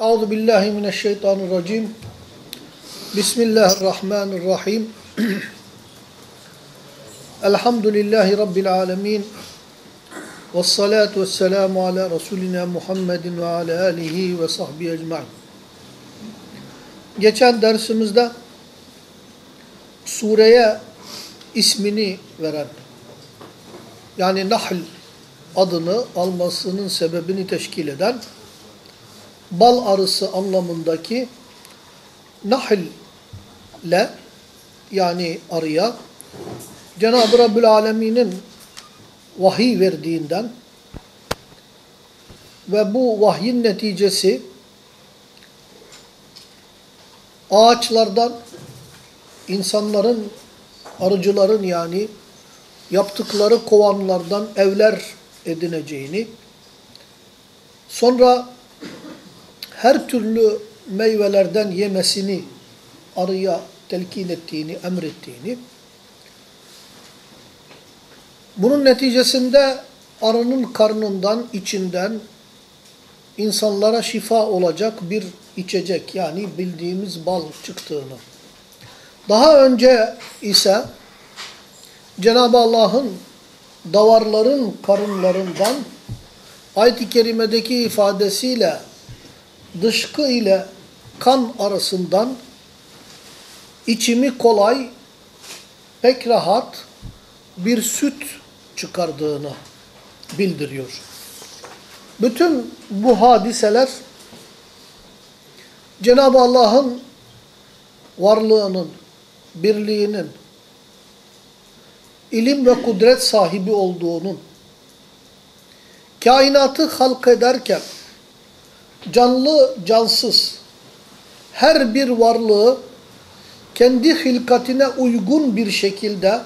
Euzu billahi mineşşeytanirracim. Bismillahirrahmanirrahim. Elhamdülillahi rabbil alamin. Ves salatu vesselamu ala Resulina Muhammedin ve ala alihi ve sahbihi ecmaîn. Geçen dersimizde sureye ismini veren yani Nahl adını almasının sebebini teşkil eden bal arısı anlamındaki nahl ile yani arıya Cenab-ı Rabbül Alemin'in vahiy verdiğinden ve bu vahyin neticesi ağaçlardan insanların, arıcıların yani yaptıkları kovanlardan evler edineceğini, sonra her türlü meyvelerden yemesini arıya telkin ettiğini, emrettiğini, bunun neticesinde arının karnından, içinden insanlara şifa olacak bir içecek yani bildiğimiz bal çıktığını. Daha önce ise Cenab-ı Allah'ın davarların karınlarından ayet-i kerimedeki ifadesiyle dışkı ile kan arasından içimi kolay, pek rahat bir süt çıkardığını bildiriyor. Bütün bu hadiseler Cenab-ı Allah'ın varlığının, birliğinin, ilim ve kudret sahibi olduğunun, kainatı halk ederken canlı cansız. Her bir varlığı kendi hilkatine uygun bir şekilde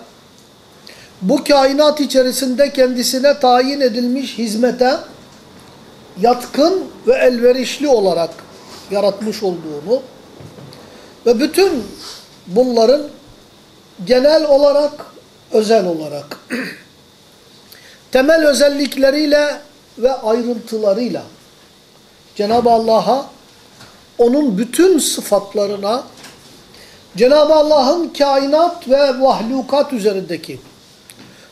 bu kainat içerisinde kendisine tayin edilmiş hizmete yatkın ve elverişli olarak yaratmış olduğunu ve bütün bunların genel olarak, özel olarak temel özellikleriyle ve ayrıntılarıyla Cenab-ı Allah'a onun bütün sıfatlarına Cenab-ı Allah'ın kainat ve vahlukat üzerindeki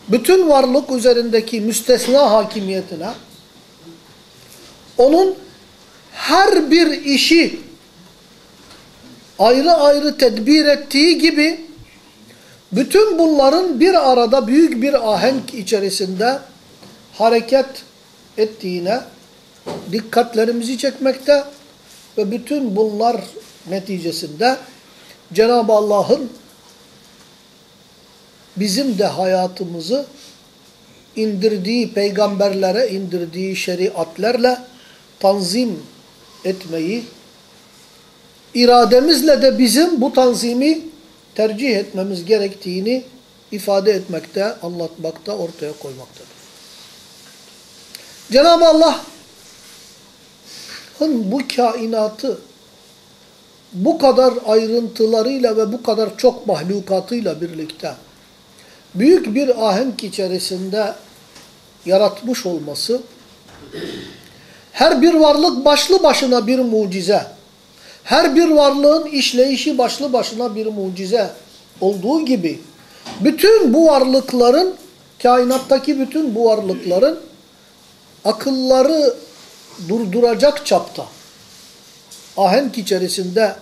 bütün varlık üzerindeki müstesna hakimiyetine onun her bir işi ayrı ayrı tedbir ettiği gibi bütün bunların bir arada büyük bir ahenk içerisinde hareket ettiğine dikkatlerimizi çekmekte ve bütün bunlar neticesinde Cenab-ı Allah'ın bizim de hayatımızı indirdiği peygamberlere indirdiği şeriatlerle tanzim etmeyi, irademizle de bizim bu tanzimi tercih etmemiz gerektiğini ifade etmekte, anlatmakta, ortaya koymaktadır. Cenab-ı Allah'ın bu kainatı bu kadar ayrıntılarıyla ve bu kadar çok mahlukatıyla birlikte büyük bir ahenk içerisinde yaratmış olması her bir varlık başlı başına bir mucize. Her bir varlığın işleyişi başlı başına bir mucize olduğu gibi bütün bu varlıkların kainattaki bütün bu varlıkların akılları durduracak çapta ahenk içerisinde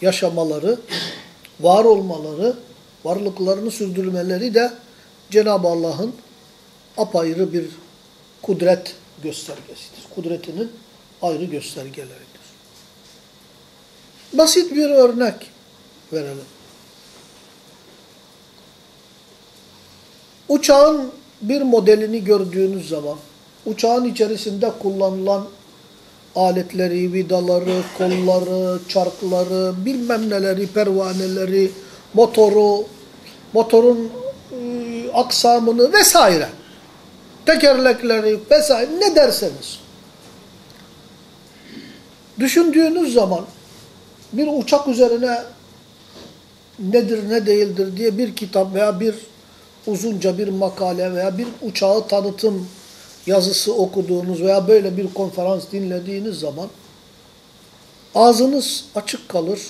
yaşamaları, var olmaları, varlıklarını sürdürmeleri de Cenab-ı Allah'ın apayrı bir kudret göstergesidir. Kudretinin ayrı göstergeleridir. Basit bir örnek verelim. Uçağın bir modelini gördüğünüz zaman, uçağın içerisinde kullanılan aletleri, vidaları, kolları, çarkları, bilmem neleri, pervaneleri, motoru, motorun ıı, aksamını vesaire, tekerlekleri vesaire ne derseniz. Düşündüğünüz zaman bir uçak üzerine nedir ne değildir diye bir kitap veya bir uzunca bir makale veya bir uçağı tanıtım yazısı okuduğunuz veya böyle bir konferans dinlediğiniz zaman ağzınız açık kalır.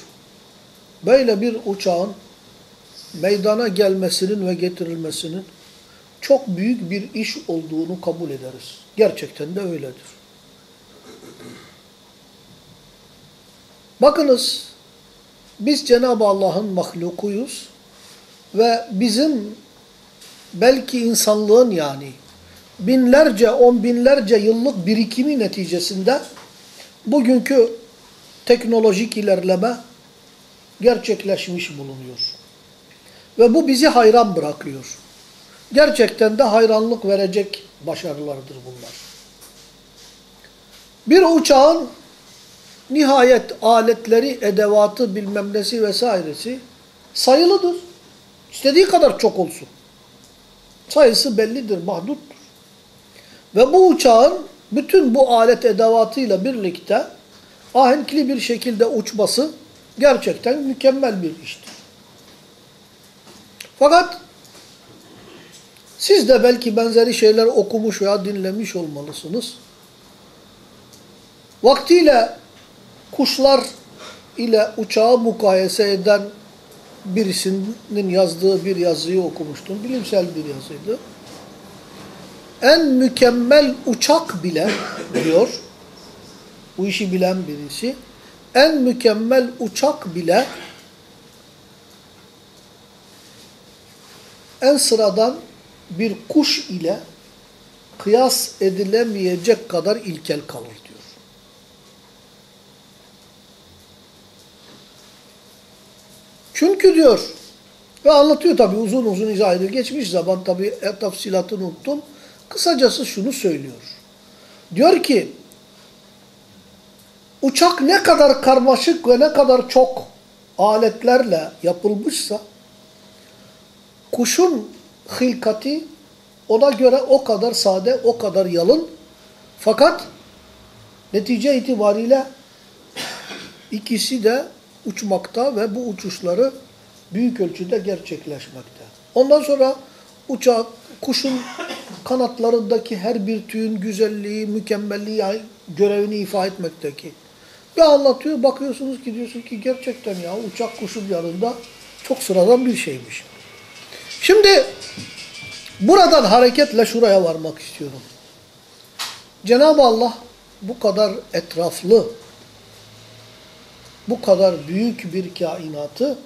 Böyle bir uçağın meydana gelmesinin ve getirilmesinin çok büyük bir iş olduğunu kabul ederiz. Gerçekten de öyledir. Bakınız, biz Cenab-ı Allah'ın mahlukuyuz ve bizim belki insanlığın yani binlerce, on binlerce yıllık birikimi neticesinde bugünkü teknolojik ilerleme gerçekleşmiş bulunuyor. Ve bu bizi hayran bırakıyor. Gerçekten de hayranlık verecek başarılardır bunlar. Bir uçağın nihayet aletleri, edevatı, bilmem nesi vesairesi sayılıdır. İstediği kadar çok olsun. Sayısı bellidir, mahduttur. Ve bu uçağın bütün bu alet edevatıyla birlikte ahenkli bir şekilde uçması gerçekten mükemmel bir iştir. Fakat siz de belki benzeri şeyler okumuş veya dinlemiş olmalısınız. Vaktiyle kuşlar ile uçağı mukayese eden birisinin yazdığı bir yazıyı okumuştum. Bilimsel bir yazıydı. En mükemmel uçak bile diyor, bu işi bilen birisi, en mükemmel uçak bile en sıradan bir kuş ile kıyas edilemeyecek kadar ilkel kalır diyor. Çünkü diyor ve anlatıyor tabi uzun uzun izah ediyor. Geçmiş zaman tabi e, tafsilatını unuttum. Kısacası şunu söylüyor. Diyor ki uçak ne kadar karmaşık ve ne kadar çok aletlerle yapılmışsa kuşun hilkati ona göre o kadar sade, o kadar yalın. Fakat netice itibariyle ikisi de uçmakta ve bu uçuşları büyük ölçüde gerçekleşmekte. Ondan sonra uçak, kuşun kanatlarındaki her bir tüyün güzelliği, mükemmelliği görevini ifade etmekteki. Bir anlatıyor, bakıyorsunuz ki diyorsun ki gerçekten ya uçak kuşun yanında çok sıradan bir şeymiş. Şimdi buradan hareketle şuraya varmak istiyorum. Cenab-ı Allah bu kadar etraflı, bu kadar büyük bir kainatı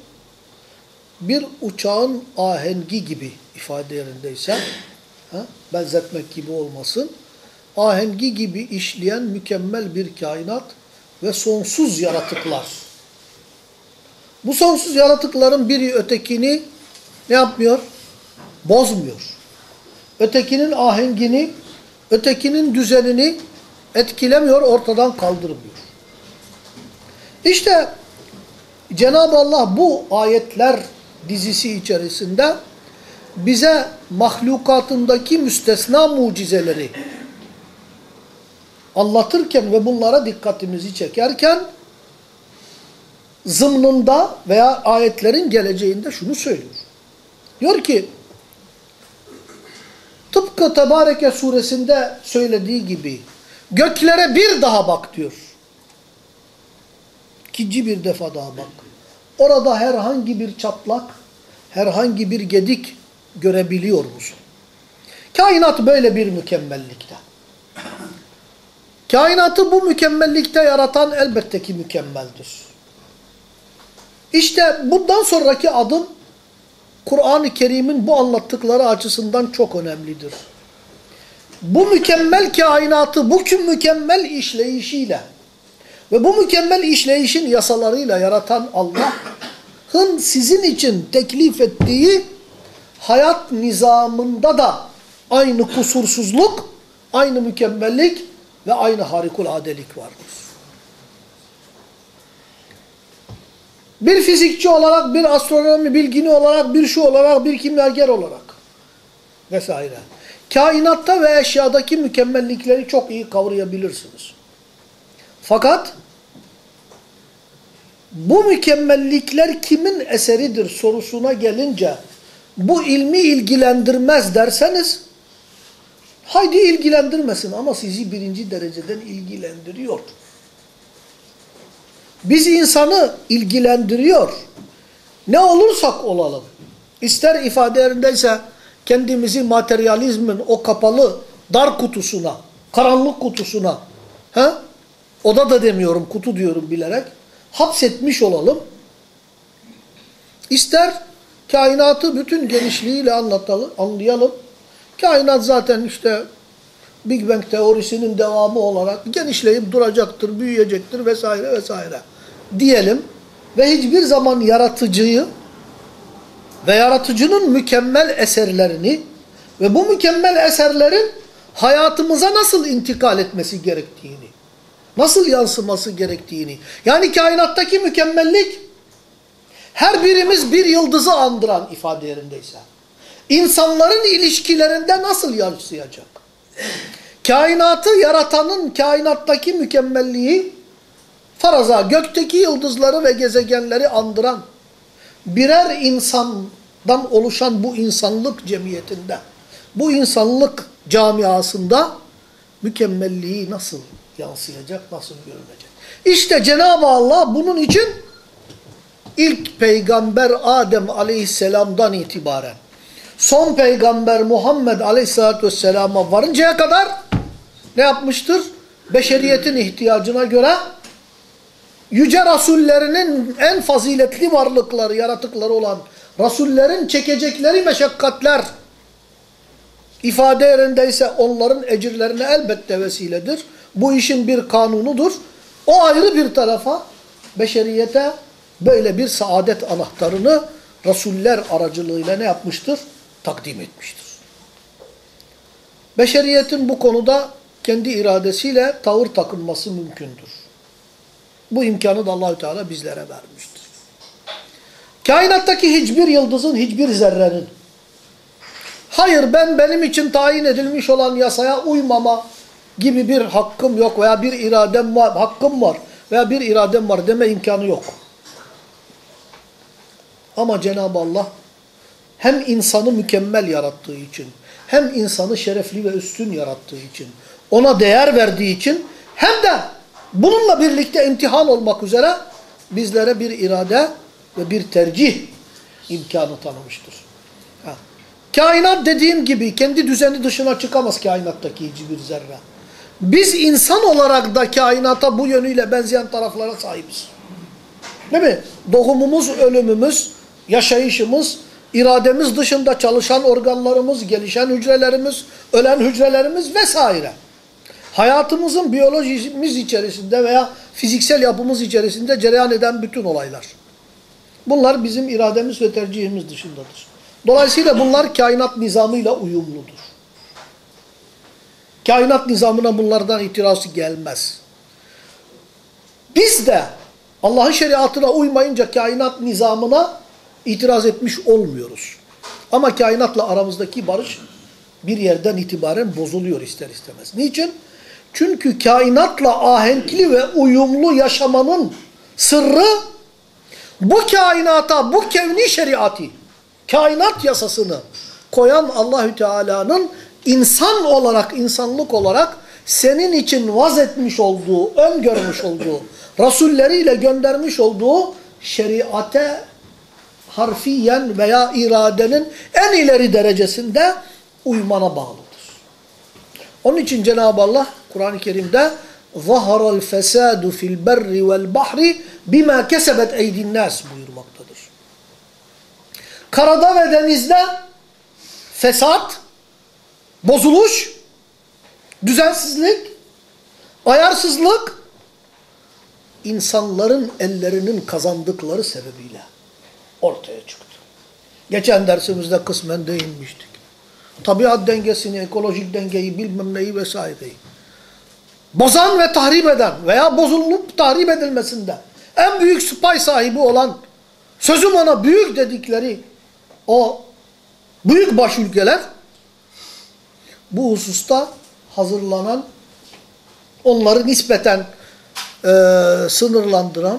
bir uçağın ahengi gibi ifade yerindeyse, ha, benzetmek gibi olmasın, ahengi gibi işleyen mükemmel bir kainat ve sonsuz yaratıklar. Bu sonsuz yaratıkların biri ötekini ne yapmıyor? Bozmuyor. Ötekinin ahengini, ötekinin düzenini etkilemiyor, ortadan kaldırmıyor. İşte Cenab-ı Allah bu ayetler dizisi içerisinde bize mahlukatındaki müstesna mucizeleri anlatırken ve bunlara dikkatimizi çekerken zımnında veya ayetlerin geleceğinde şunu söylüyor. Diyor ki tıpkı Tebareke suresinde söylediği gibi göklere bir daha bak diyor. İkinci bir defa daha bak. Orada herhangi bir çatlak, herhangi bir gedik görebiliyor musun? Kainat böyle bir mükemmellikte. Kainatı bu mükemmellikte yaratan elbette ki mükemmeldir. İşte bundan sonraki adım Kur'an-ı Kerim'in bu anlattıkları açısından çok önemlidir. Bu mükemmel kainatı, bu mükemmel işleyişiyle ve bu mükemmel işleyişin yasalarıyla yaratan Allah'ın sizin için teklif ettiği hayat nizamında da aynı kusursuzluk, aynı mükemmellik ve aynı harikuladelik vardır. Bir fizikçi olarak, bir astronomi bilgini olarak, bir şu olarak, bir kimyager olarak vesaire. Kainatta ve eşyadaki mükemmellikleri çok iyi kavrayabilirsiniz. Fakat bu mükemmellikler kimin eseridir sorusuna gelince bu ilmi ilgilendirmez derseniz haydi ilgilendirmesin ama sizi birinci dereceden ilgilendiriyor. Biz insanı ilgilendiriyor. Ne olursak olalım. İster ifade yerindeyse kendimizi materyalizmin o kapalı dar kutusuna, karanlık kutusuna, he? oda da demiyorum kutu diyorum bilerek, hapsetmiş olalım. İster kainatı bütün genişliğiyle anlatalım, anlayalım. Kainat zaten işte Big Bang teorisinin devamı olarak genişleyip duracaktır, büyüyecektir vesaire vesaire diyelim. Ve hiçbir zaman yaratıcıyı ve yaratıcının mükemmel eserlerini ve bu mükemmel eserlerin hayatımıza nasıl intikal etmesi gerektiğini, nasıl yansıması gerektiğini, yani kainattaki mükemmellik her birimiz bir yıldızı andıran ifade yerindeyse, insanların ilişkilerinde nasıl yansıyacak? Kainatı yaratanın kainattaki mükemmelliği faraza gökteki yıldızları ve gezegenleri andıran birer insandan oluşan bu insanlık cemiyetinde, bu insanlık camiasında mükemmelliği nasıl yansıyacak, nasıl görünecek? İşte Cenab-ı Allah bunun için ilk peygamber Adem aleyhisselamdan itibaren son peygamber Muhammed aleyhissalatü vesselama varıncaya kadar ne yapmıştır? Beşeriyetin ihtiyacına göre yüce rasullerinin en faziletli varlıkları, yaratıkları olan rasullerin çekecekleri meşakkatler ifade yerindeyse onların ecirlerine elbette vesiledir. Bu işin bir kanunudur. O ayrı bir tarafa beşeriyete böyle bir saadet anahtarını rasuller aracılığıyla ne yapmıştır? Takdim etmiştir. Beşeriyetin bu konuda kendi iradesiyle tavır takınması mümkündür. Bu imkanı da Allahü Teala bizlere vermiştir. Kainattaki hiçbir yıldızın, hiçbir zerrenin hayır ben benim için tayin edilmiş olan yasaya uymama gibi bir hakkım yok veya bir iradem var, hakkım var veya bir iradem var deme imkanı yok. Ama Cenab-ı Allah hem insanı mükemmel yarattığı için hem insanı şerefli ve üstün yarattığı için ona değer verdiği için hem de bununla birlikte imtihan olmak üzere bizlere bir irade ve bir tercih imkanı tanımıştır. Ha. Kainat dediğim gibi kendi düzeni dışına çıkamaz kainattaki hiçbir zerre. Biz insan olarak da kainata bu yönüyle benzeyen taraflara sahibiz. Değil mi? Doğumumuz, ölümümüz, yaşayışımız, irademiz dışında çalışan organlarımız, gelişen hücrelerimiz, ölen hücrelerimiz vesaire. Hayatımızın biyolojimiz içerisinde veya fiziksel yapımız içerisinde cereyan eden bütün olaylar. Bunlar bizim irademiz ve tercihimiz dışındadır. Dolayısıyla bunlar kainat nizamıyla uyumludur. Kainat nizamına bunlardan itirazı gelmez. Biz de Allah'ın şeriatına uymayınca kainat nizamına itiraz etmiş olmuyoruz. Ama kainatla aramızdaki barış bir yerden itibaren bozuluyor ister istemez. Niçin? Çünkü kainatla ahenkli ve uyumlu yaşamanın sırrı bu kainata, bu kevni şeriatı, kainat yasasını koyan Allahü Teala'nın insan olarak, insanlık olarak senin için vaz etmiş olduğu, öngörmüş olduğu, rasulleriyle göndermiş olduğu şeriate harfiyen veya iradenin en ileri derecesinde uymana bağlıdır. Onun için Cenab-ı Allah Kur'an-ı Kerim'de ظَهَرَ الْفَسَادُ فِي الْبَرِّ وَالْبَحْرِ بِمَا كَسَبَتْ اَيْدِ النَّاسِ buyurmaktadır. Karada ve denizde fesat, bozuluş, düzensizlik, ayarsızlık insanların ellerinin kazandıkları sebebiyle ortaya çıktı. Geçen dersimizde kısmen değinmiştik. Tabiat dengesini, ekolojik dengeyi, bilmem neyi vesaireyi. Bozan ve tahrip eden veya bozulup tahrip edilmesinde en büyük pay sahibi olan sözüm ona büyük dedikleri o büyük baş ülkeler bu hususta hazırlanan onları nispeten e, sınırlandıran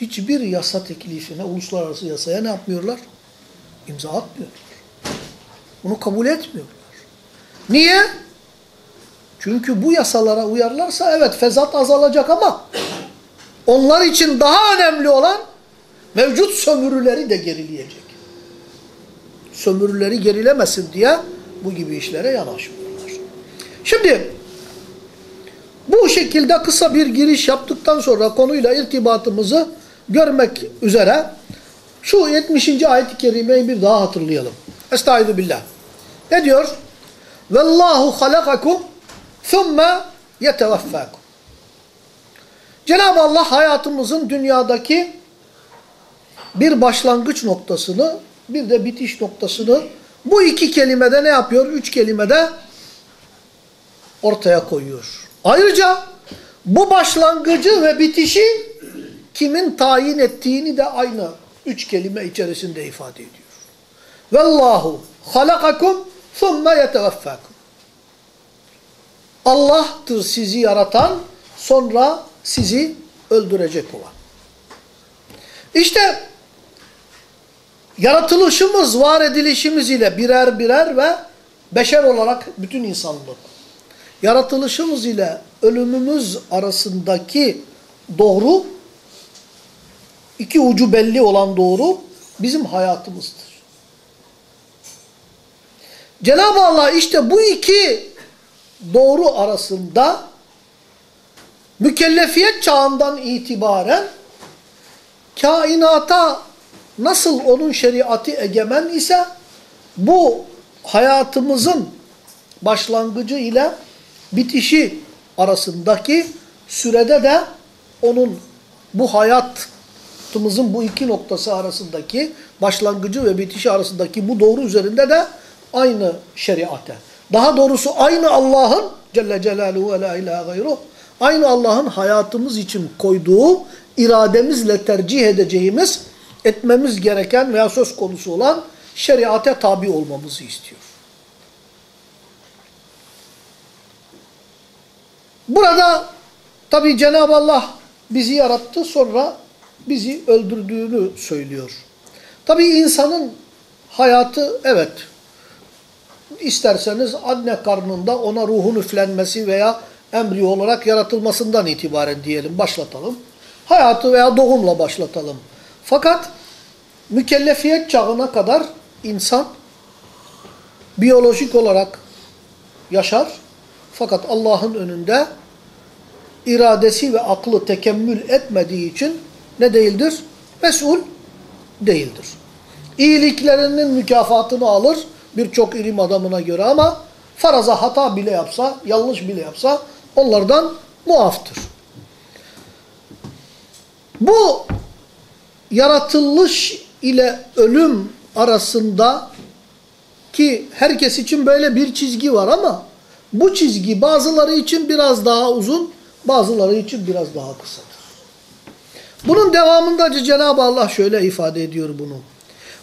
hiçbir yasa teklifine, uluslararası yasaya ne yapmıyorlar? İmza atmıyorlar. Bunu kabul etmiyorlar. Niye? Çünkü bu yasalara uyarlarsa evet fezat azalacak ama onlar için daha önemli olan mevcut sömürüleri de gerileyecek. Sömürüleri gerilemesin diye bu gibi işlere yanaşmıyorlar. Şimdi bu şekilde kısa bir giriş yaptıktan sonra konuyla irtibatımızı görmek üzere şu 70. ayet-i kerimeyi bir daha hatırlayalım. Estaizu billah. Ne diyor? Vallahu halakakum thumme yeteveffakum. Cenab-ı Allah hayatımızın dünyadaki bir başlangıç noktasını bir de bitiş noktasını bu iki kelimede ne yapıyor? Üç kelimede ortaya koyuyor. Ayrıca bu başlangıcı ve bitişi kimin tayin ettiğini de aynı üç kelime içerisinde ifade ediyor. Vallahu halakakum thumme yeteveffakum. Allah'tır sizi yaratan, sonra sizi öldürecek olan. İşte yaratılışımız, var edilişimiz ile birer birer ve beşer olarak bütün insanlık. Yaratılışımız ile ölümümüz arasındaki doğru, iki ucu belli olan doğru bizim hayatımızdır. Cenab-ı Allah işte bu iki doğru arasında mükellefiyet çağından itibaren kainata nasıl onun şeriatı egemen ise bu hayatımızın başlangıcı ile bitişi arasındaki sürede de onun bu hayatımızın bu iki noktası arasındaki başlangıcı ve bitişi arasındaki bu doğru üzerinde de aynı şeriate. Daha doğrusu aynı Allah'ın Celle Celaluhu ve la ilahe gayruh aynı Allah'ın hayatımız için koyduğu irademizle tercih edeceğimiz etmemiz gereken veya söz konusu olan şeriate tabi olmamızı istiyor. Burada tabi Cenab-ı Allah bizi yarattı sonra bizi öldürdüğünü söylüyor. Tabi insanın hayatı evet isterseniz anne karnında ona ruhun üflenmesi veya embriyo olarak yaratılmasından itibaren diyelim başlatalım. Hayatı veya doğumla başlatalım. Fakat mükellefiyet çağına kadar insan biyolojik olarak yaşar. Fakat Allah'ın önünde iradesi ve aklı tekemmül etmediği için ne değildir? Mesul değildir. İyiliklerinin mükafatını alır birçok ilim adamına göre ama faraza hata bile yapsa, yanlış bile yapsa onlardan muaftır. Bu yaratılış ile ölüm arasında ki herkes için böyle bir çizgi var ama bu çizgi bazıları için biraz daha uzun, bazıları için biraz daha kısadır. Bunun devamında Cenab-ı Allah şöyle ifade ediyor bunu.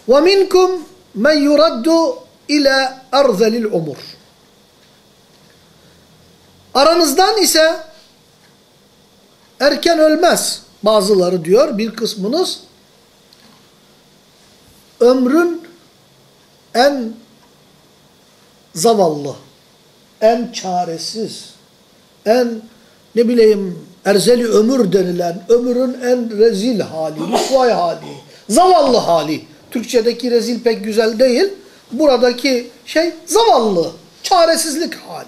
وَمِنْكُمْ مَنْ يُرَدُّ اِلَى اَرْذَلِ الْعُمُرِ Aranızdan ise erken ölmez bazıları diyor bir kısmınız. Ömrün en zavallı, en çaresiz, en ne bileyim erzeli ömür denilen ömrün en rezil hali, rüsvay hali, zavallı hali. Türkçedeki rezil pek güzel değil. Buradaki şey zavallı, çaresizlik hali.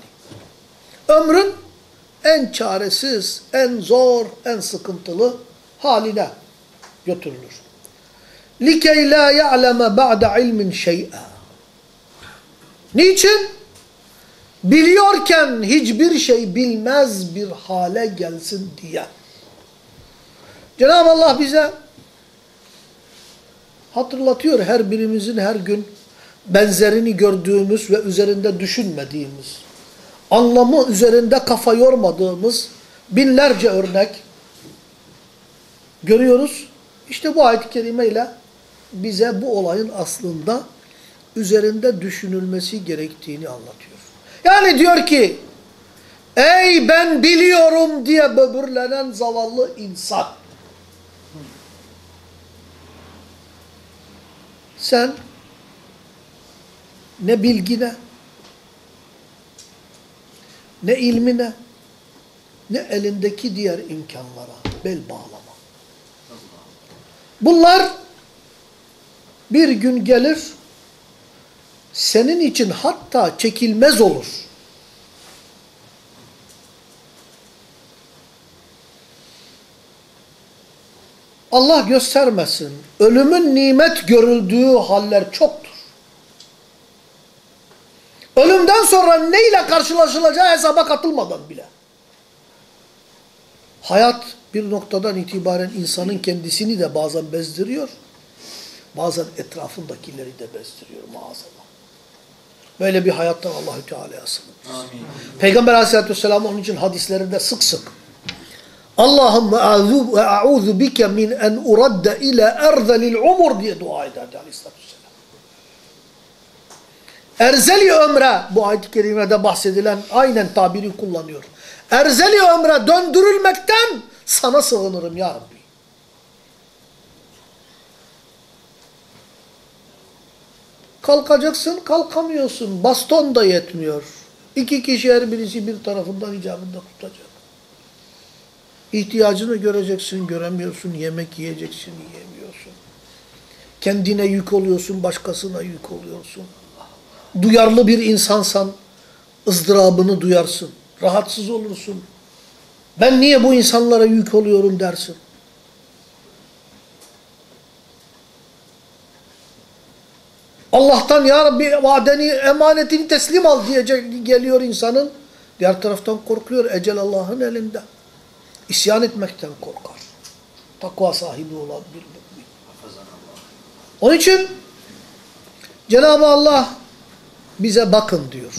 Ömrün en çaresiz, en zor, en sıkıntılı haline götürülür. لِكَيْ لَا يَعْلَمَ بَعْدَ عِلْمٍ شَيْئًا Niçin? Biliyorken hiçbir şey bilmez bir hale gelsin diye. Cenab-ı Allah bize hatırlatıyor her birimizin her gün benzerini gördüğümüz ve üzerinde düşünmediğimiz, anlamı üzerinde kafa yormadığımız binlerce örnek görüyoruz. İşte bu ayet-i kerimeyle bize bu olayın aslında üzerinde düşünülmesi gerektiğini anlatıyor. Yani diyor ki, ey ben biliyorum diye böbürlenen zavallı insan. Sen ne bilgine, ne ilmine, ne elindeki diğer imkanlara bel bağlama. Bunlar bir gün gelir senin için hatta çekilmez olur. Allah göstermesin. Ölümün nimet görüldüğü haller çoktur. Ölümden sonra neyle karşılaşılacağı hesaba katılmadan bile. Hayat bir noktadan itibaren insanın kendisini de bazen bezdiriyor. Bazen etrafındakileri de bezdiriyor maazallah. Böyle bir hayattan Allahü Teala'ya sığınırız. Peygamber Aleyhisselatü Vesselam onun için hadislerinde sık sık Allahümme a'udhu bike min en uradde ile erzelil umur diye dua ederdi Aleyhisselatü Vesselam. Erzeli ömre bu ayet-i kerimede bahsedilen aynen tabiri kullanıyor. Erzeli ömre döndürülmekten sana sığınırım ya Rabbi. Kalkacaksın, kalkamıyorsun. Baston da yetmiyor. İki kişi her birisi bir tarafından icabında tutacak. İhtiyacını göreceksin, göremiyorsun. Yemek yiyeceksin, yiyemiyorsun. Kendine yük oluyorsun, başkasına yük oluyorsun. Duyarlı bir insansan ızdırabını duyarsın. Rahatsız olursun. Ben niye bu insanlara yük oluyorum dersin. Allah'tan ya Rabbi vadeni, emanetini teslim al diyecek geliyor insanın. Diğer taraftan korkuyor. Ecel Allah'ın elinde. İsyan etmekten korkar. Takva sahibi olan bir mümin. Onun için Cenab-ı Allah bize bakın diyor.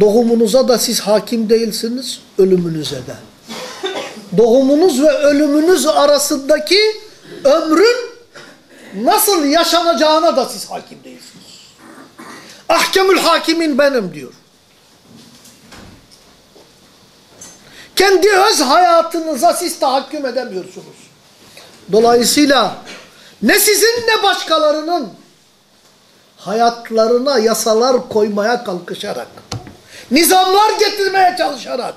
Doğumunuza da siz hakim değilsiniz, ölümünüze de. Doğumunuz ve ölümünüz arasındaki ömrün nasıl yaşanacağına da siz hakim değilsiniz. Ahkemül hakimin benim diyor. Kendi öz hayatınıza siz tahakküm edemiyorsunuz. Dolayısıyla ne sizin ne başkalarının hayatlarına yasalar koymaya kalkışarak, nizamlar getirmeye çalışarak,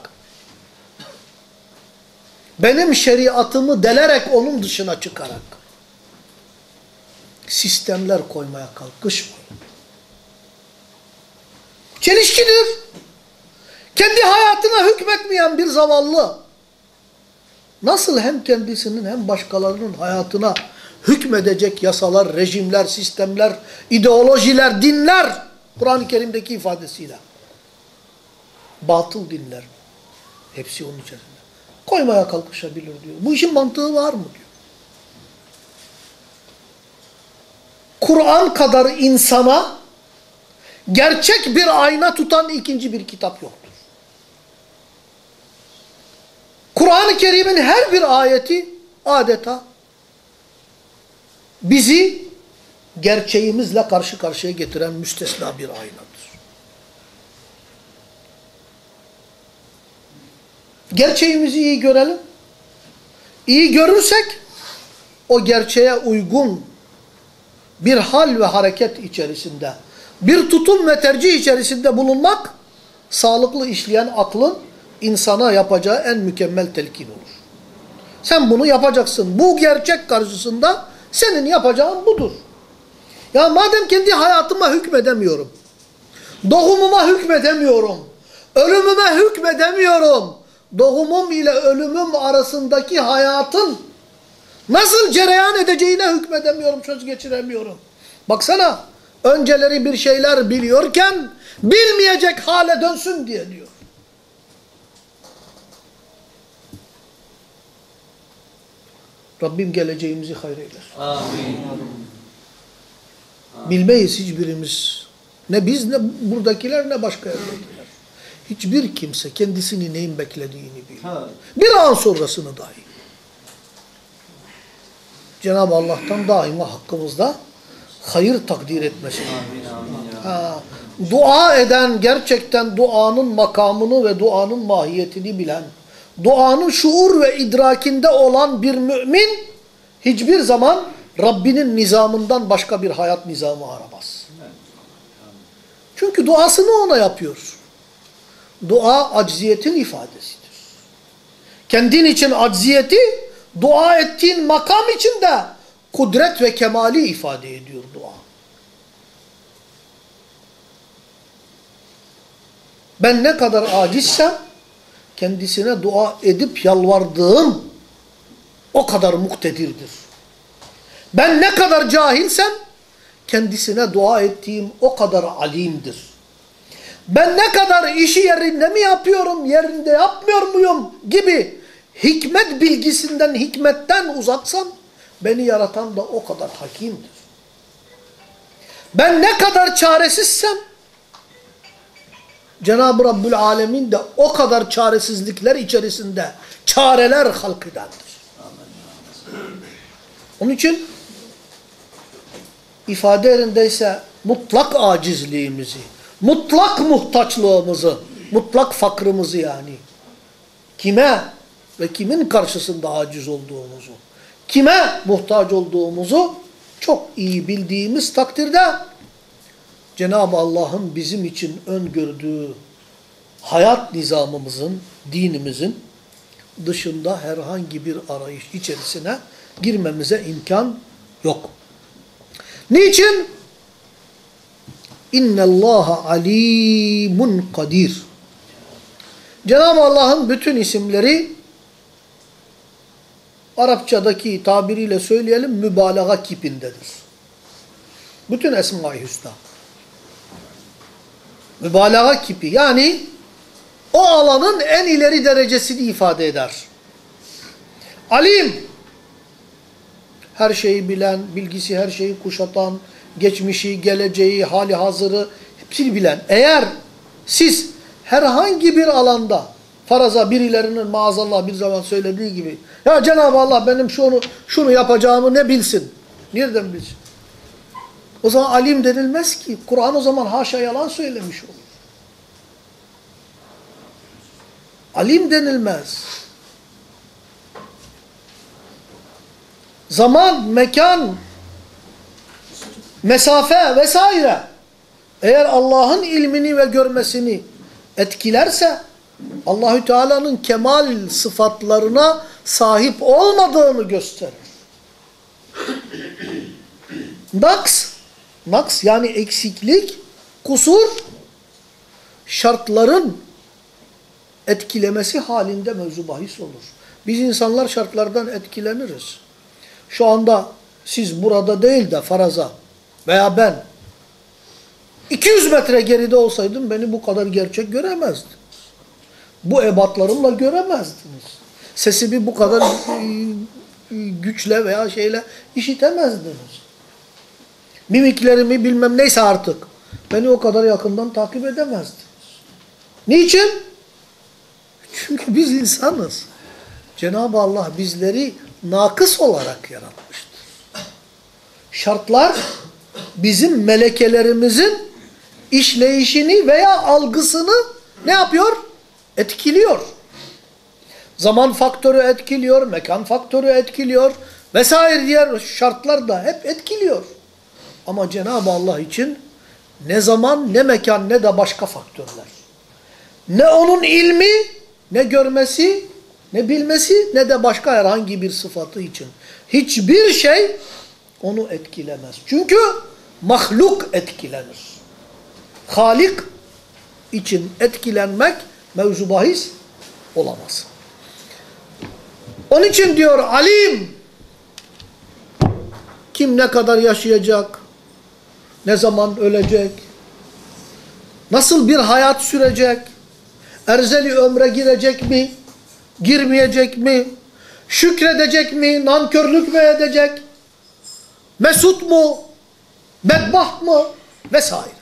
benim şeriatımı delerek onun dışına çıkarak, sistemler koymaya kalkışmayın. Çelişkidir. Kendi hayatına hükmetmeyen bir zavallı, nasıl hem kendisinin hem başkalarının hayatına hükmedecek yasalar, rejimler, sistemler, ideolojiler, dinler, Kur'an-ı Kerim'deki ifadesiyle. Batıl dinler. Hepsi onun içerisinde. Koymaya kalkışabilir diyor. Bu işin mantığı var mı diyor. Kur'an kadar insana gerçek bir ayna tutan ikinci bir kitap yoktur. Kur'an-ı Kerim'in her bir ayeti adeta bizi gerçeğimizle karşı karşıya getiren müstesna bir aynadır. Gerçeğimizi iyi görelim. İyi görürsek o gerçeğe uygun bir hal ve hareket içerisinde, bir tutum ve tercih içerisinde bulunmak sağlıklı işleyen aklın insana yapacağı en mükemmel telkin olur. Sen bunu yapacaksın. Bu gerçek karşısında senin yapacağın budur. Ya madem kendi hayatıma hükmedemiyorum, doğumuma hükmedemiyorum, ölümüme hükmedemiyorum, doğumum ile ölümüm arasındaki hayatın nasıl cereyan edeceğine hükmedemiyorum, söz geçiremiyorum. Baksana, önceleri bir şeyler biliyorken bilmeyecek hale dönsün diye diyor. Rabbim geleceğimizi hayır eylesin. Amin. Bilmeyiz hiçbirimiz. Ne biz ne buradakiler ne başka yerdekiler. Hiçbir kimse kendisini neyin beklediğini bilmiyor. Bir an sonrasını dahi. Cenab-ı Allah'tan daima hakkımızda hayır takdir etmesi. Amin amin ya. Ha, dua eden gerçekten duanın makamını ve duanın mahiyetini bilen, duanın şuur ve idrakinde olan bir mümin hiçbir zaman Rabbinin nizamından başka bir hayat nizamı aramaz. Çünkü duasını ona yapıyor. Dua acziyetin ifadesidir. Kendin için acziyeti Dua ettiğin makam içinde kudret ve kemali ifade ediyor dua. Ben ne kadar acizsem kendisine dua edip yalvardığım o kadar muktedirdir. Ben ne kadar cahilsem kendisine dua ettiğim o kadar alimdir. Ben ne kadar işi yerinde mi yapıyorum, yerinde yapmıyor muyum gibi hikmet bilgisinden, hikmetten uzaksam beni yaratan da o kadar hakimdir. Ben ne kadar çaresizsem Cenab-ı Rabbül Alemin de o kadar çaresizlikler içerisinde çareler halk edendir. Onun için ifade yerindeyse mutlak acizliğimizi, mutlak muhtaçlığımızı, mutlak fakrımızı yani kime ve kimin karşısında aciz olduğumuzu, kime muhtaç olduğumuzu çok iyi bildiğimiz takdirde Cenab-ı Allah'ın bizim için öngördüğü hayat nizamımızın, dinimizin dışında herhangi bir arayış içerisine girmemize imkan yok. Niçin? İnne Allaha alimun kadir. Cenab-ı Allah'ın bütün isimleri Arapçadaki tabiriyle söyleyelim mübalağa kipindedir. Bütün Esma-i Hüsna. Mübalağa kipi yani o alanın en ileri derecesini ifade eder. Alim her şeyi bilen, bilgisi her şeyi kuşatan, geçmişi, geleceği, hali hazırı hepsini bilen. Eğer siz herhangi bir alanda faraza birilerinin maazallah bir zaman söylediği gibi ya Cenab-ı Allah benim şunu şunu yapacağımı ne bilsin? Nereden bilsin? O zaman alim denilmez ki. Kur'an o zaman haşa yalan söylemiş olur. Alim denilmez. Zaman, mekan, mesafe vesaire eğer Allah'ın ilmini ve görmesini etkilerse Allahü Teala'nın kemal sıfatlarına sahip olmadığını gösterir. Naks, naks yani eksiklik, kusur şartların etkilemesi halinde mevzu bahis olur. Biz insanlar şartlardan etkileniriz. Şu anda siz burada değil de faraza veya ben 200 metre geride olsaydım beni bu kadar gerçek göremezdiniz. Bu ebatlarımla göremezdiniz. Sesimi bu kadar güçle veya şeyle işitemezdiniz. Mimiklerimi bilmem neyse artık. Beni o kadar yakından takip edemezdiniz. Niçin? Çünkü biz insanız. Cenab-ı Allah bizleri nakıs olarak yaratmıştır. Şartlar bizim melekelerimizin işleyişini veya algısını ne yapıyor? Etkiliyor. Zaman faktörü etkiliyor, mekan faktörü etkiliyor vesaire diğer şartlar da hep etkiliyor. Ama Cenab-ı Allah için ne zaman, ne mekan, ne de başka faktörler. Ne onun ilmi, ne görmesi, ne bilmesi, ne de başka herhangi bir sıfatı için. Hiçbir şey onu etkilemez. Çünkü mahluk etkilenir. Halik için etkilenmek mevzu bahis olamaz. Onun için diyor alim kim ne kadar yaşayacak, ne zaman ölecek, nasıl bir hayat sürecek, erzeli ömre girecek mi, girmeyecek mi, şükredecek mi, nankörlük mü edecek, mesut mu, bedbaht mı vesaire.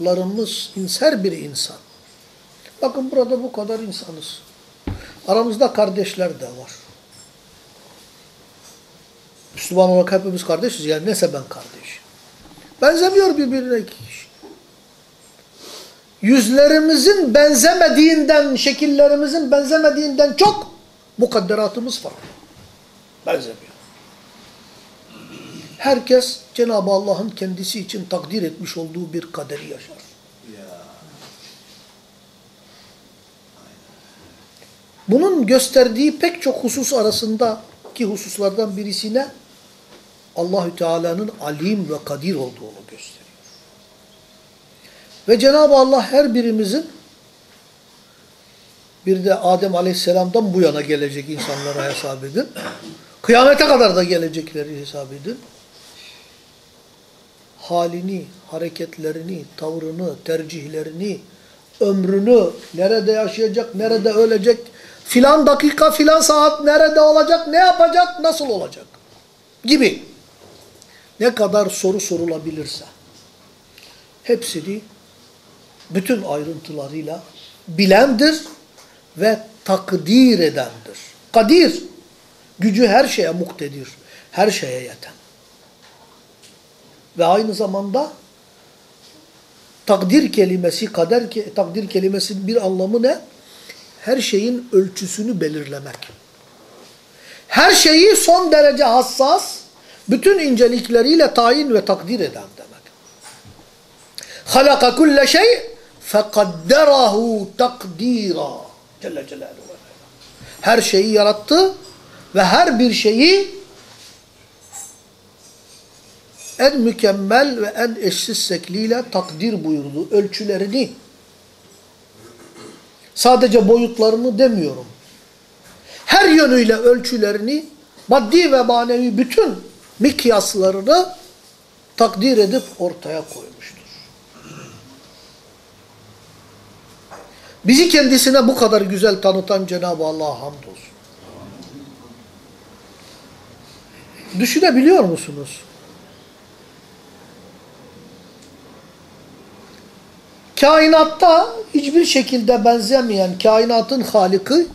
İnsanlarımız, her bir insan. Bakın burada bu kadar insanız. Aramızda kardeşler de var. Müslüman olarak hepimiz kardeşiz. Yani neyse ben kardeşim. Benzemiyor birbirine kişi. Yüzlerimizin benzemediğinden, şekillerimizin benzemediğinden çok mukadderatımız farklı. Benzemiyor. Herkes Cenab-ı Allah'ın kendisi için takdir etmiş olduğu bir kaderi yaşar. Bunun gösterdiği pek çok husus arasındaki hususlardan birisine Allahü Teala'nın alim ve kadir olduğunu gösteriyor. Ve Cenab-ı Allah her birimizin bir de Adem Aleyhisselam'dan bu yana gelecek insanlara hesap edin. Kıyamete kadar da gelecekleri hesap edin. Halini, hareketlerini, tavrını, tercihlerini, ömrünü, nerede yaşayacak, nerede ölecek, filan dakika, filan saat nerede olacak, ne yapacak, nasıl olacak gibi. Ne kadar soru sorulabilirse hepsini bütün ayrıntılarıyla bilendir ve takdir edendir. Kadir, gücü her şeye muktedir, her şeye yeten. Ve aynı zamanda takdir kelimesi, kader takdir kelimesinin bir anlamı ne? Her şeyin ölçüsünü belirlemek. Her şeyi son derece hassas, bütün incelikleriyle tayin ve takdir eden demek. Halaka kulle şey fekadderahu takdira. Celle Celaluhu. Her şeyi yarattı ve her bir şeyi en mükemmel ve en eşsiz şekliyle takdir buyurdu. Ölçülerini. Sadece boyutlarını demiyorum. Her yönüyle ölçülerini, maddi ve manevi bütün mikyaslarını takdir edip ortaya koymuştur. Bizi kendisine bu kadar güzel tanıtan Cenab-ı Allah'a hamdolsun. Düşünebiliyor musunuz? Kainatta hiçbir şekilde benzemeyen kainatın Halık'ı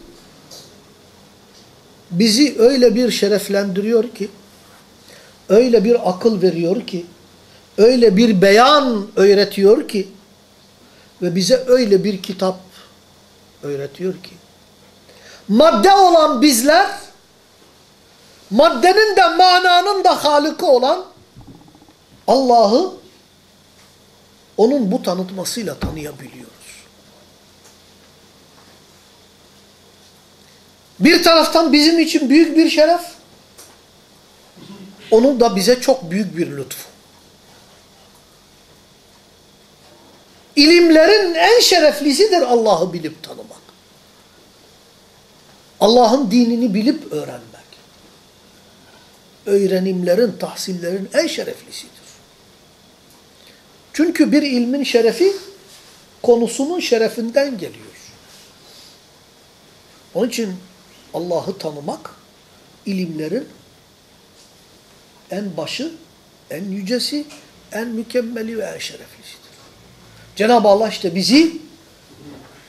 bizi öyle bir şereflendiriyor ki, öyle bir akıl veriyor ki, öyle bir beyan öğretiyor ki ve bize öyle bir kitap öğretiyor ki, madde olan bizler, maddenin de mananın da Halık'ı olan Allah'ı onun bu tanıtmasıyla tanıyabiliyoruz. Bir taraftan bizim için büyük bir şeref, onun da bize çok büyük bir lütfu. İlimlerin en şereflisidir Allah'ı bilip tanımak. Allah'ın dinini bilip öğrenmek. Öğrenimlerin, tahsillerin en şereflisidir. Çünkü bir ilmin şerefi konusunun şerefinden geliyor. Onun için Allah'ı tanımak ilimlerin en başı, en yücesi, en mükemmeli ve en şereflisidir. Cenab-ı Allah işte bizi,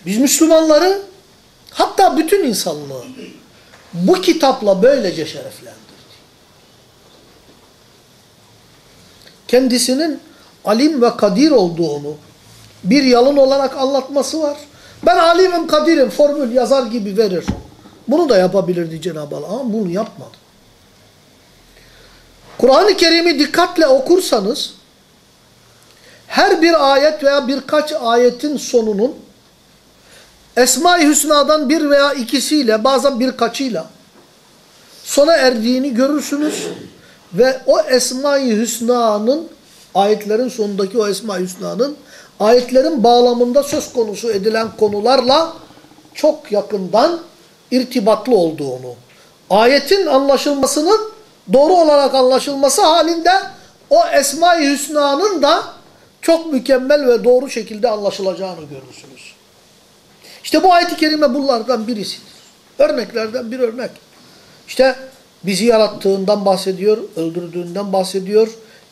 biz Müslümanları, hatta bütün insanlığı bu kitapla böylece şereflendirdi. Kendisinin alim ve kadir olduğunu bir yalın olarak anlatması var. Ben alimim, kadirim, formül yazar gibi verir. Bunu da yapabilirdi Cenab-ı Allah ama bunu yapmadı. Kur'an-ı Kerim'i dikkatle okursanız her bir ayet veya birkaç ayetin sonunun Esma-i Hüsna'dan bir veya ikisiyle bazen birkaçıyla sona erdiğini görürsünüz ve o Esma-i Hüsna'nın ayetlerin sonundaki o Esma-i Hüsna'nın ayetlerin bağlamında söz konusu edilen konularla çok yakından irtibatlı olduğunu, ayetin anlaşılmasının doğru olarak anlaşılması halinde o Esma-i Hüsna'nın da çok mükemmel ve doğru şekilde anlaşılacağını görürsünüz. İşte bu ayet-i kerime bunlardan birisidir. Örneklerden bir örnek. İşte bizi yarattığından bahsediyor, öldürdüğünden bahsediyor,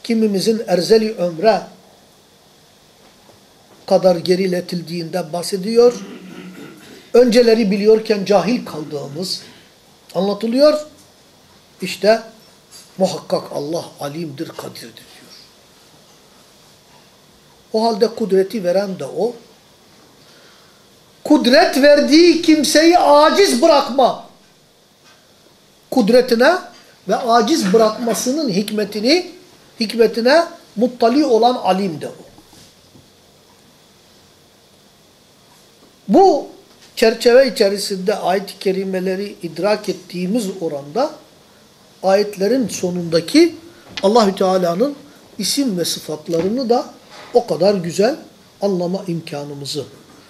kimimizin erzeli ömre kadar geriletildiğinden bahsediyor. Önceleri biliyorken cahil kaldığımız anlatılıyor. İşte muhakkak Allah alimdir, kadirdir diyor. O halde kudreti veren de o. Kudret verdiği kimseyi aciz bırakma. Kudretine ve aciz bırakmasının hikmetini hikmetine muttali olan alimdir o. Bu çerçeve içerisinde ayet-i kerimeleri idrak ettiğimiz oranda ayetlerin sonundaki Allahü Teala'nın isim ve sıfatlarını da o kadar güzel anlama imkanımızı,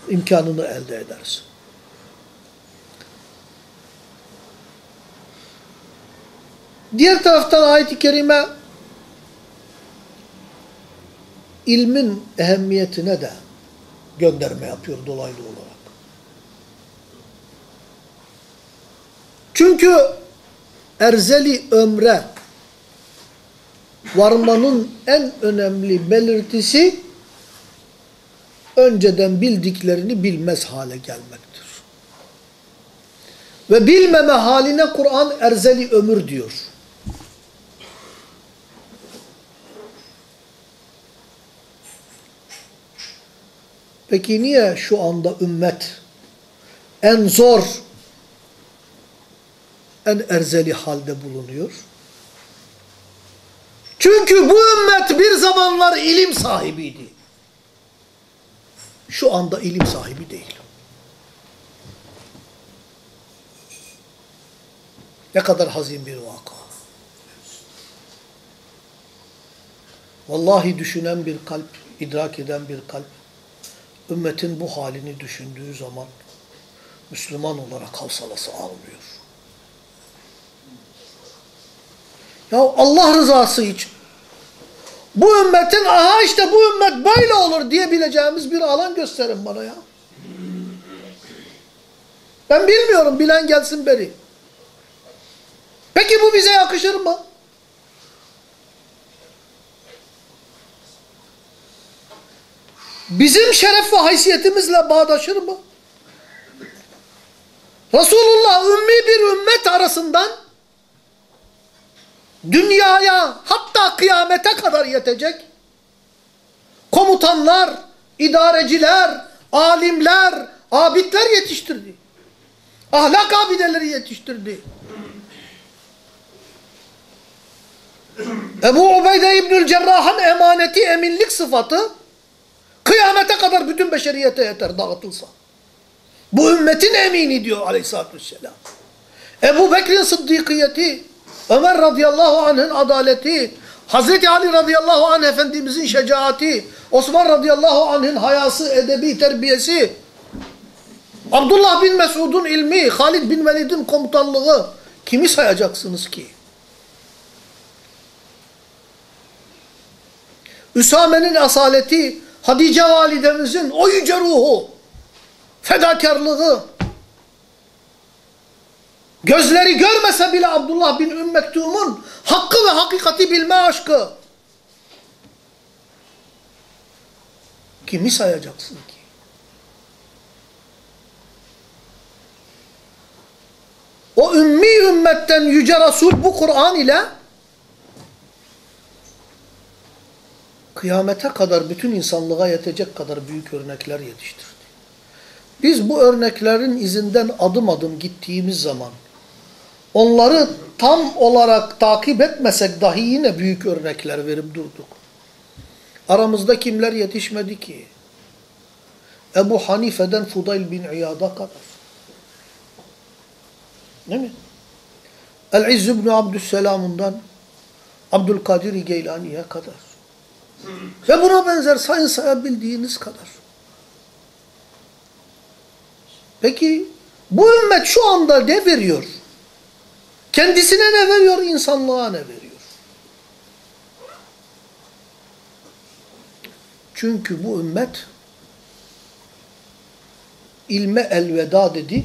imkanını elde ederiz. Diğer taraftan ayet-i kerime ilmin ehemmiyetine de gönderme yapıyor dolaylı olarak. Çünkü erzeli ömre varmanın en önemli belirtisi önceden bildiklerini bilmez hale gelmektir. Ve bilmeme haline Kur'an erzeli ömür diyor. Peki niye şu anda ümmet en zor, en erzeli halde bulunuyor? Çünkü bu ümmet bir zamanlar ilim sahibiydi. Şu anda ilim sahibi değil. Ne kadar hazin bir vaka. Vallahi düşünen bir kalp, idrak eden bir kalp, ümmetin bu halini düşündüğü zaman Müslüman olarak havsalası almıyor. Ya Allah rızası için bu ümmetin aha işte bu ümmet böyle olur diyebileceğimiz bir alan gösterin bana ya. Ben bilmiyorum bilen gelsin beri. Peki bu bize yakışır mı? Bizim şeref ve haysiyetimizle bağdaşır mı? Resulullah ümmi bir ümmet arasından dünyaya hatta kıyamete kadar yetecek komutanlar, idareciler, alimler, abidler yetiştirdi. Ahlak abideleri yetiştirdi. Ebu Ubeyde İbnül Cerrah'ın emaneti, eminlik sıfatı kıyamete kadar bütün beşeriyete yeter dağıtılsa. Bu ümmetin emini diyor aleyhissalatü vesselam. Ebu Bekir'in sıddıkiyeti, Ömer radıyallahu anh'ın adaleti, Hazreti Ali radıyallahu anh efendimizin şecaati, Osman radıyallahu anh'ın hayası, edebi, terbiyesi, Abdullah bin Mesud'un ilmi, Halid bin Velid'in komutanlığı kimi sayacaksınız ki? Üsame'nin asaleti, Hadice validemizin o yüce ruhu, fedakarlığı, gözleri görmese bile Abdullah bin Ümm Mektum'un hakkı ve hakikati bilme aşkı. Kimi sayacaksın ki? O ümmi ümmetten yüce Resul bu Kur'an ile kıyamete kadar bütün insanlığa yetecek kadar büyük örnekler yetiştirdi. Biz bu örneklerin izinden adım adım gittiğimiz zaman onları tam olarak takip etmesek dahi yine büyük örnekler verip durduk. Aramızda kimler yetişmedi ki? Ebu Hanife'den Fudayl bin İyad'a kadar. Değil mi? El-İzz ibn Abdüsselam'ından Abdülkadir Geylani'ye kadar. Ve buna benzer sayın sayabildiğiniz kadar. Peki bu ümmet şu anda ne veriyor? Kendisine ne veriyor, insanlığa ne veriyor? Çünkü bu ümmet ilme elveda dedi.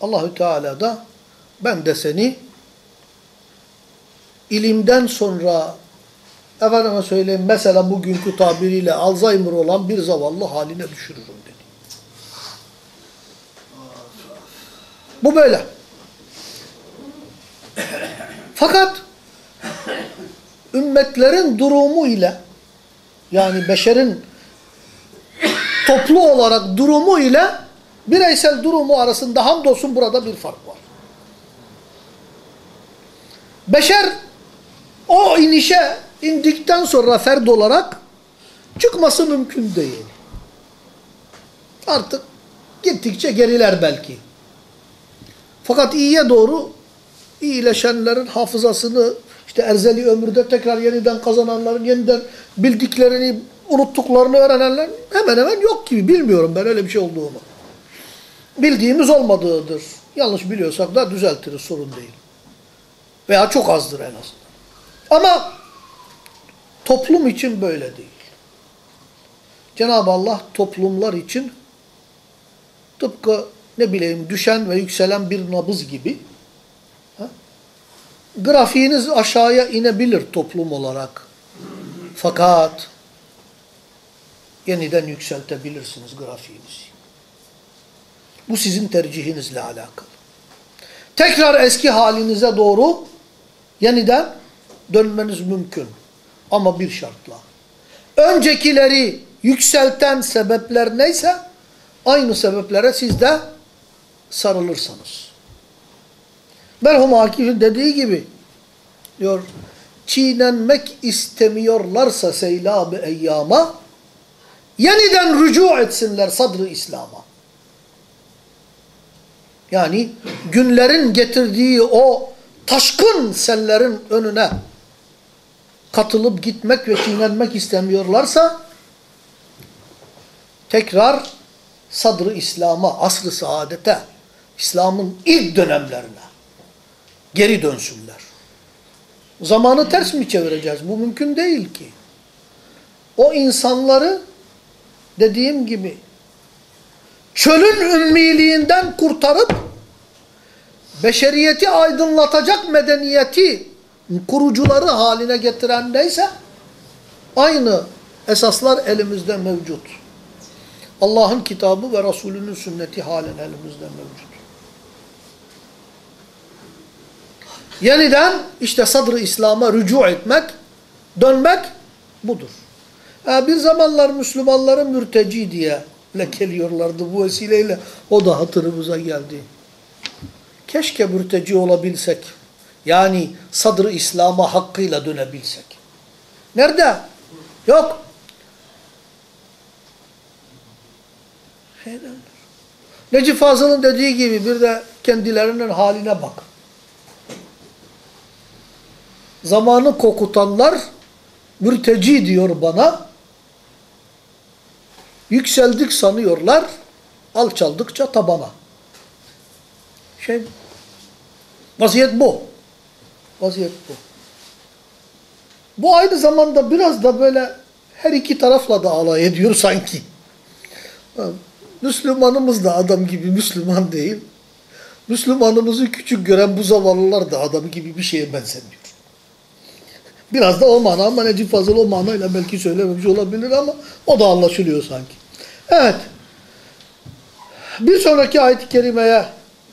Allahü Teala da ben de seni ilimden sonra efendime söyleyeyim mesela bugünkü tabiriyle Alzheimer olan bir zavallı haline düşürürüm dedi. Bu böyle. Fakat ümmetlerin durumu ile yani beşerin toplu olarak durumu ile bireysel durumu arasında hamdolsun burada bir fark var. Beşer o inişe indikten sonra ferd olarak çıkması mümkün değil. Artık Gittikçe geriler belki. Fakat iyiye doğru iyileşenlerin hafızasını işte erzeli ömürde tekrar yeniden kazananların yeniden bildiklerini unuttuklarını öğrenenler hemen hemen yok gibi. Bilmiyorum ben öyle bir şey olduğunu. Bildiğimiz olmadığıdır. Yanlış biliyorsak da düzeltiriz sorun değil. Veya çok azdır en azından. Ama toplum için böyle değil. Cenab-ı Allah toplumlar için tıpkı ne bileyim düşen ve yükselen bir nabız gibi ha? grafiğiniz aşağıya inebilir toplum olarak. Fakat yeniden yükseltebilirsiniz grafiğinizi. Bu sizin tercihinizle alakalı. Tekrar eski halinize doğru yeniden dönmeniz mümkün. Ama bir şartla. Öncekileri yükselten sebepler neyse aynı sebeplere siz de sarılırsanız. Merhum Akif'in dediği gibi diyor çiğnenmek istemiyorlarsa seylab-ı eyyama yeniden rücu etsinler sadrı İslam'a. Yani günlerin getirdiği o taşkın sellerin önüne katılıp gitmek ve çiğnenmek istemiyorlarsa tekrar sadrı İslam'a, asr-ı saadete, İslam'ın ilk dönemlerine geri dönsünler. Zamanı ters mi çevireceğiz? Bu mümkün değil ki. O insanları dediğim gibi çölün ümmiliğinden kurtarıp beşeriyeti aydınlatacak medeniyeti kurucuları haline getiren neyse aynı esaslar elimizde mevcut. Allah'ın kitabı ve Resulünün sünneti halen elimizde mevcut. Yeniden işte sadrı İslam'a rücu etmek, dönmek budur. Ha, bir zamanlar Müslümanları mürteci diye lekeliyorlardı bu vesileyle. O da hatırımıza geldi. Keşke mürteci olabilsek. Yani sadrı İslam'a hakkıyla dönebilsek. Nerede? Yok. Necip Fazıl'ın dediği gibi bir de kendilerinin haline bak. Zamanı kokutanlar mürteci diyor bana. Yükseldik sanıyorlar. Alçaldıkça tabana. Şey, vaziyet bu. Vaziyet bu. Bu aynı zamanda biraz da böyle her iki tarafla da alay ediyor sanki. Müslümanımız da adam gibi Müslüman değil. Müslümanımızı küçük gören bu zavallılar da adam gibi bir şeye benzemiyor. Biraz da o mana ama Necip Fazıl o manayla belki söylememiş olabilir ama o da anlaşılıyor sanki. Evet. Bir sonraki ayet-i kerimeye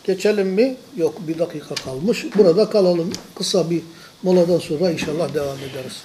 geçelim mi? Yok bir dakika kalmış. Burada kalalım. Kısa bir moladan sonra inşallah devam ederiz.